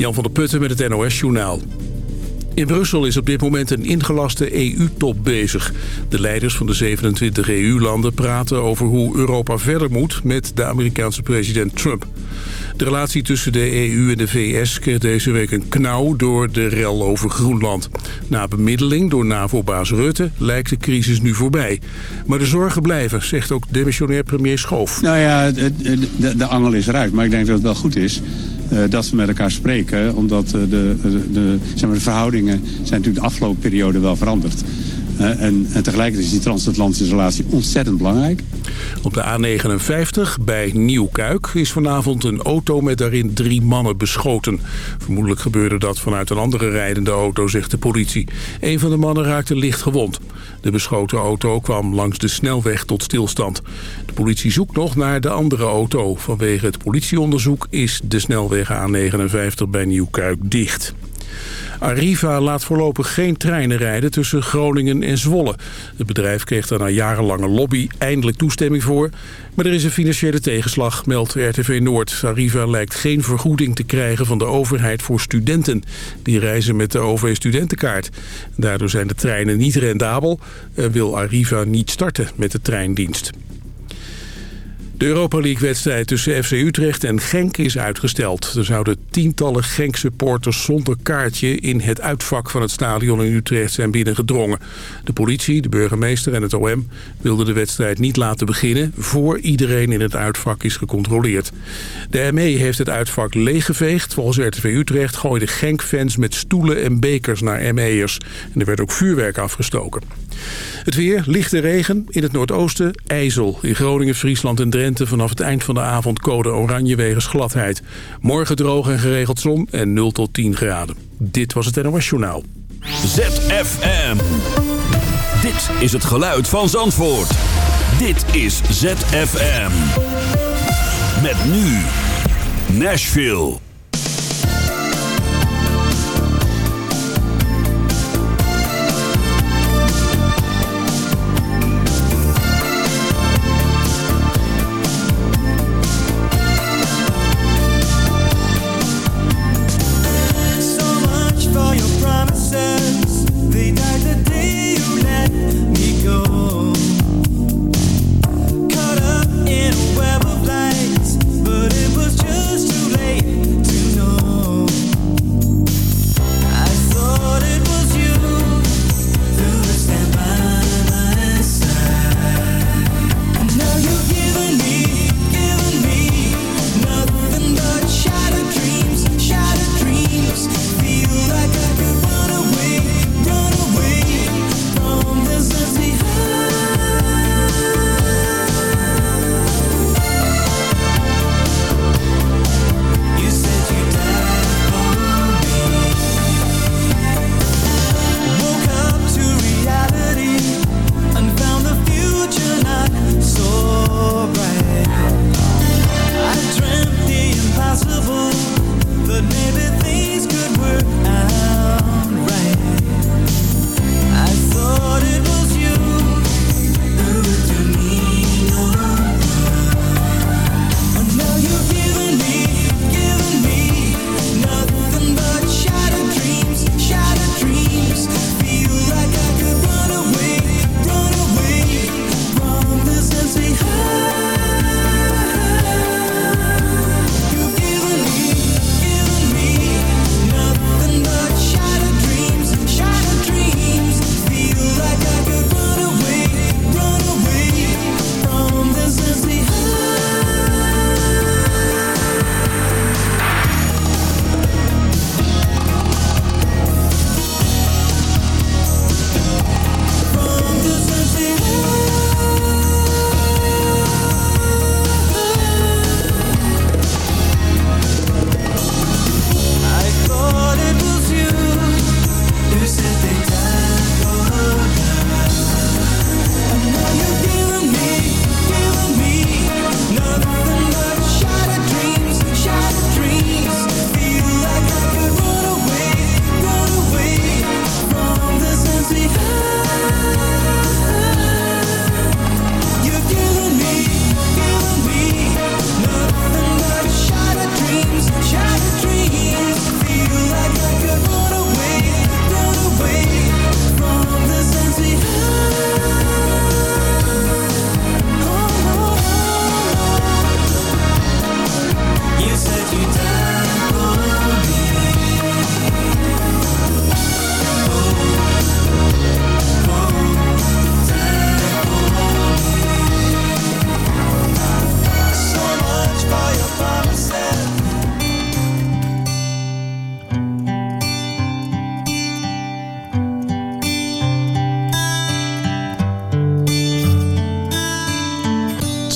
Jan van der Putten met het NOS-journaal. In Brussel is op dit moment een ingelaste EU-top bezig. De leiders van de 27 EU-landen praten over hoe Europa verder moet met de Amerikaanse president Trump. De relatie tussen de EU en de VS kreeg deze week een knauw door de rel over Groenland. Na bemiddeling door NAVO-baas Rutte lijkt de crisis nu voorbij. Maar de zorgen blijven, zegt ook demissionair premier Schoof. Nou ja, de, de, de angel is eruit, maar ik denk dat het wel goed is dat we met elkaar spreken. Omdat uh, de, de, de, zeg maar, de verhoudingen zijn natuurlijk de afgelopen periode wel veranderd. En, en, tegelijkertijd is die transatlantische relatie ontzettend belangrijk. Op de A59 bij Nieuwkuik is vanavond een auto met daarin drie mannen beschoten. Vermoedelijk gebeurde dat vanuit een andere rijdende auto, zegt de politie. Een van de mannen raakte licht gewond. De beschoten auto kwam langs de snelweg tot stilstand. De politie zoekt nog naar de andere auto. Vanwege het politieonderzoek is de snelweg A59 bij Nieuwkuik dicht. Arriva laat voorlopig geen treinen rijden tussen Groningen en Zwolle. Het bedrijf kreeg daar na jarenlange lobby eindelijk toestemming voor. Maar er is een financiële tegenslag, meldt RTV Noord. Arriva lijkt geen vergoeding te krijgen van de overheid voor studenten. Die reizen met de OV-studentenkaart. Daardoor zijn de treinen niet rendabel en wil Arriva niet starten met de treindienst. De Europa League-wedstrijd tussen FC Utrecht en Genk is uitgesteld. Er zouden tientallen Genk-supporters zonder kaartje... in het uitvak van het stadion in Utrecht zijn binnengedrongen. De politie, de burgemeester en het OM wilden de wedstrijd niet laten beginnen... voor iedereen in het uitvak is gecontroleerd. De ME heeft het uitvak leeggeveegd. Volgens RTV Utrecht gooiden Genk-fans met stoelen en bekers naar ME'ers. En er werd ook vuurwerk afgestoken. Het weer, lichte regen. In het noordoosten ijzel. In Groningen, Friesland en Drenthe vanaf het eind van de avond code oranje wegens gladheid. Morgen droog en geregeld zon en 0 tot 10 graden. Dit was het NOS Journaal. ZFM. Dit is het geluid van Zandvoort. Dit is ZFM. Met nu Nashville.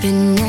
been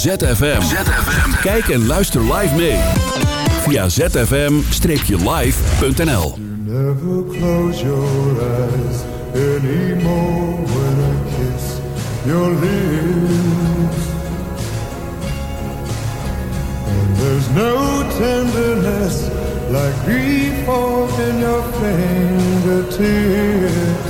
ZFM. Kijk en luister live mee. Via zfm-live.nl never close your eyes anymore when I kiss your lips. And there's no tenderness like grief in your fingertips.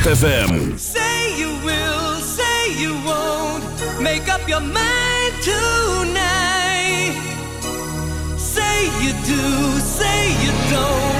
ZFM. Say you will, say you won't. Make up your mind tonight. Say you do, say you don't.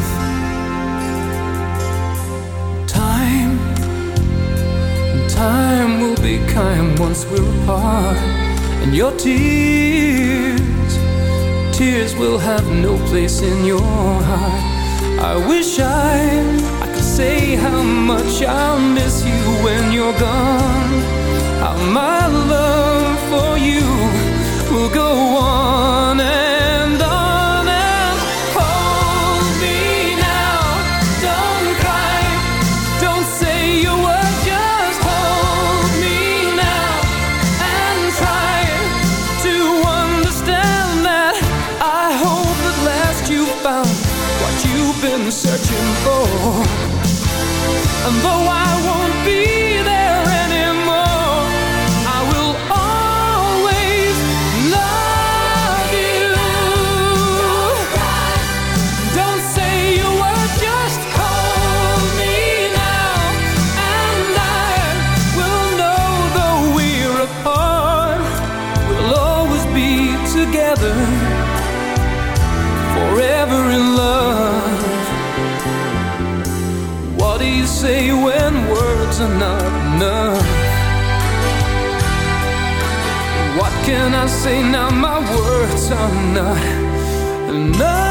Time will be kind once we're apart. And your tears, tears will have no place in your heart. I wish I, I could say how much I'll miss you when you're gone. How my love for you will go on Can I say now? My words are not all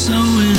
so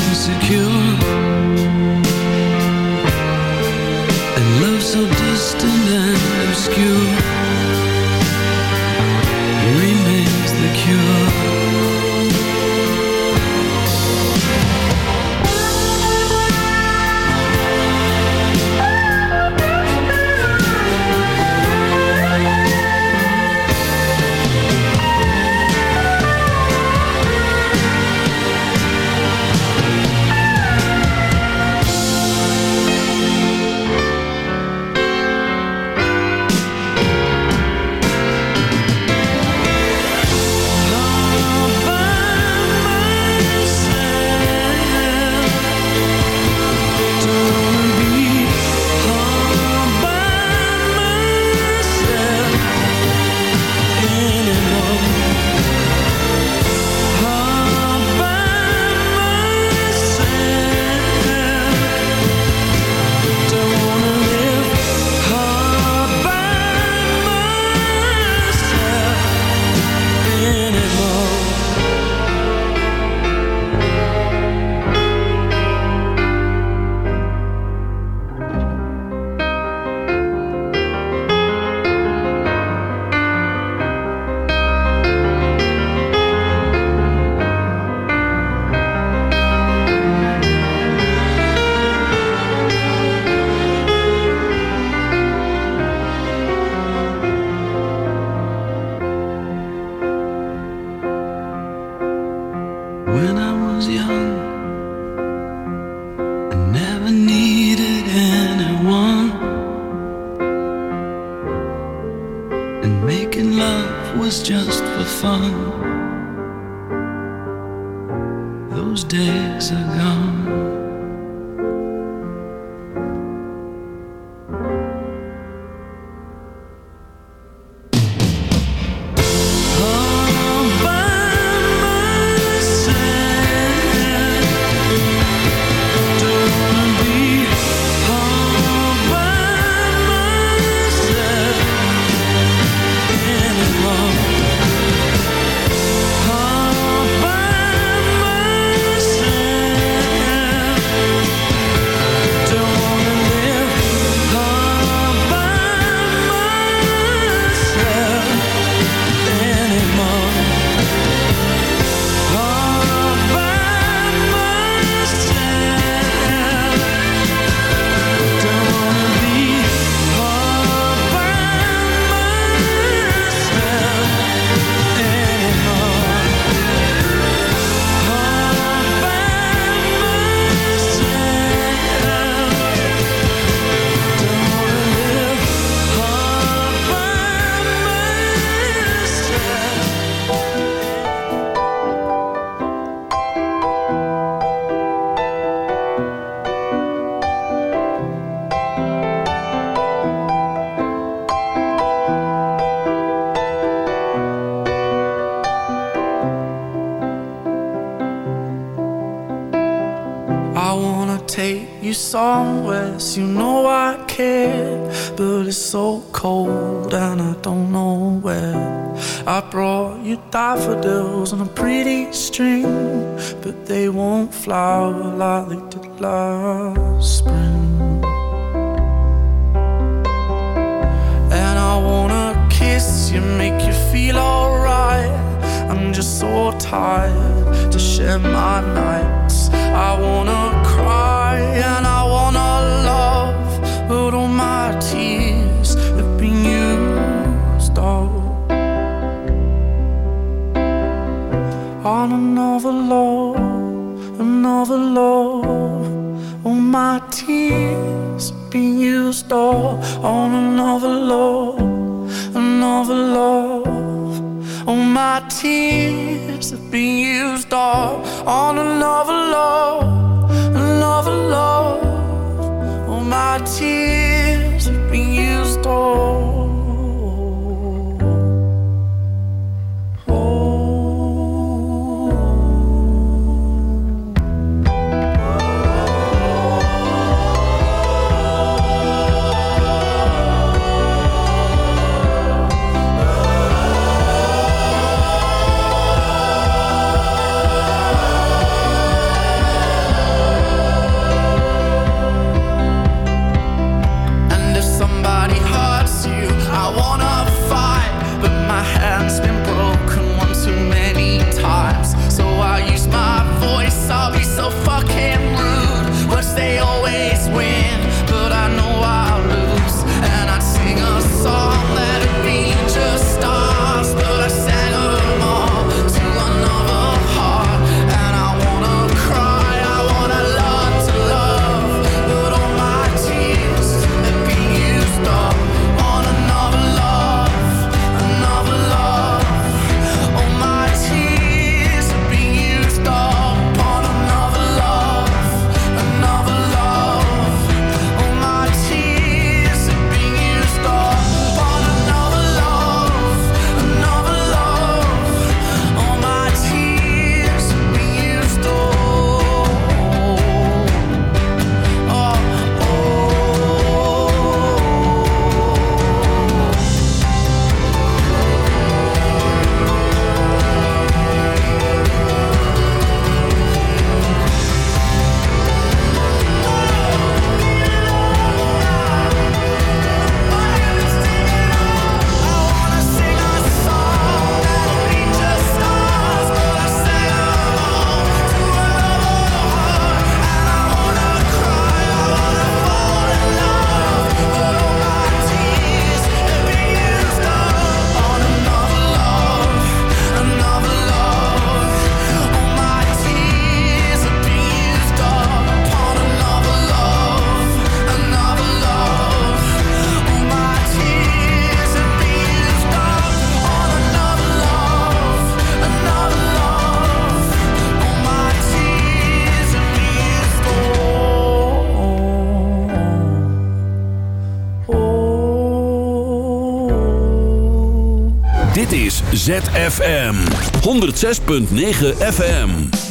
tears been used FM 106.9 FM